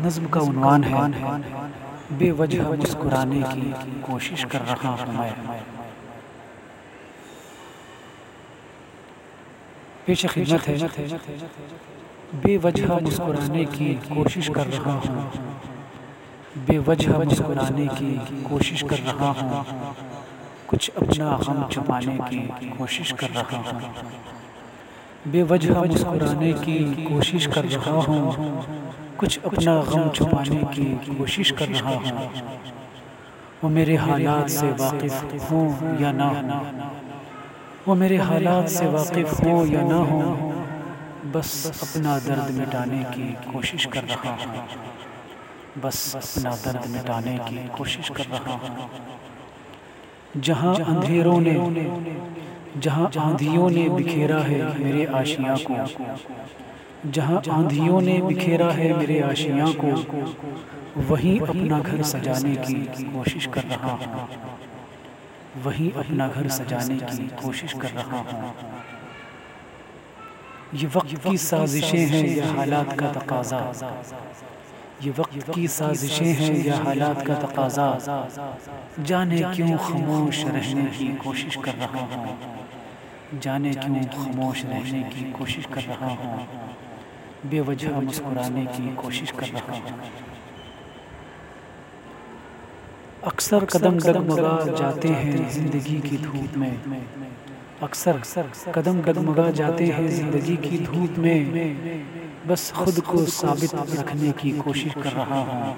नज़्म का उन्वान है। बेवजह मुस्कुराने की कोशिश कर रहा हूँ मैं। पेश खिदमत है। बेवजह मुस्कुराने की कोशिश कर रहा हूँ। बेवजह मुस्कुराने की कोशिश कर रहा हूँ। कुछ अपना गम छुपाने की कोशिश कर रहा हूँ। बेवजह मुस्कुराने की कोशिश कर रहा हूँ। कुछ अपना गम छुपाने की कोशिश कर रहा हूँ। वो मेरे हालात से वाकिफ हो या ना हो। वो मेरे हालात से वाकिफ हो या ना हो। बस अपना दर्द मिटाने की कोशिश कर रहा हूँ। बस अपना दर्द मिटाने की कोशिश कर रहा हूँ। जहाँ अंधेरों ने जहाँ आंधियों ने बिखेरा है मेरे आशिया को। जहाँ आंधियों ने बिखेरा है मेरे आशिया को। वहीं अपना घर सजाने की कोशिश कर रहा हूँ। वहीं अपना घर सजाने की कोशिश कर रहा हूँ। ये वक्त की साजिशें हैं या हालात का तकाजा। ये वक्त की साजिशें हैं या हालात का तकाजा। जाने क्यों खामोश रहने की कोशिश कर रहा हूँ। जाने क्यों खामोश रहने की कोशिश कर रहा हूँ। बेवजह मुस्कुराने की कोशिश कर रहा हूँ। अक्सर कदम डगमगा जाते हैं ज़िंदगी की धूप में। अक्सर कदम डगमगा जाते हैं ज़िंदगी की धूप में। बस खुद को साबित रखने की कोशिश कर रहा हूँ।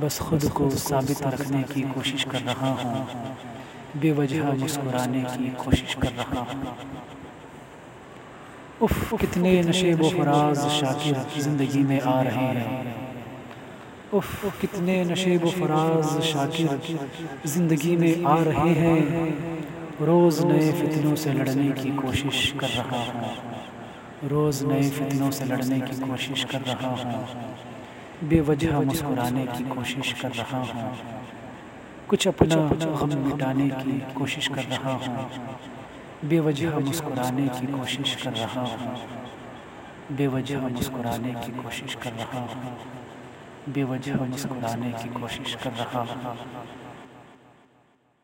बस खुद को साबित रखने की कोशिश कर रहा हूँ। बेवजह मुस्कुराने की कोशिश कर रहा हूँ। उफ कितने नशेब फराज शाकिर ज़िंदगी में आ रहे हैं। उफ कितने नशेब फराज शाकिर ज़िंदगी में आ रहे हैं। रोज़ नए फितनों से लड़ने की कोशिश कर रहा हूँ। रोज़ नए फितनों से लड़ने की कोशिश कर रहा हूँ। बेवजह मुस्कुराने की कोशिश कर रहा हूँ। कुछ अपना गम मिटाने की कोशिश कर रहा हूँ। बेवजह मुस्कुराने की कोशिश कर रहा हूँ। बेवजह मुस्कुराने की कोशिश कर रहा हूँ। बेवजह मुस्कुराने की कोशिश कर रहा हूँ।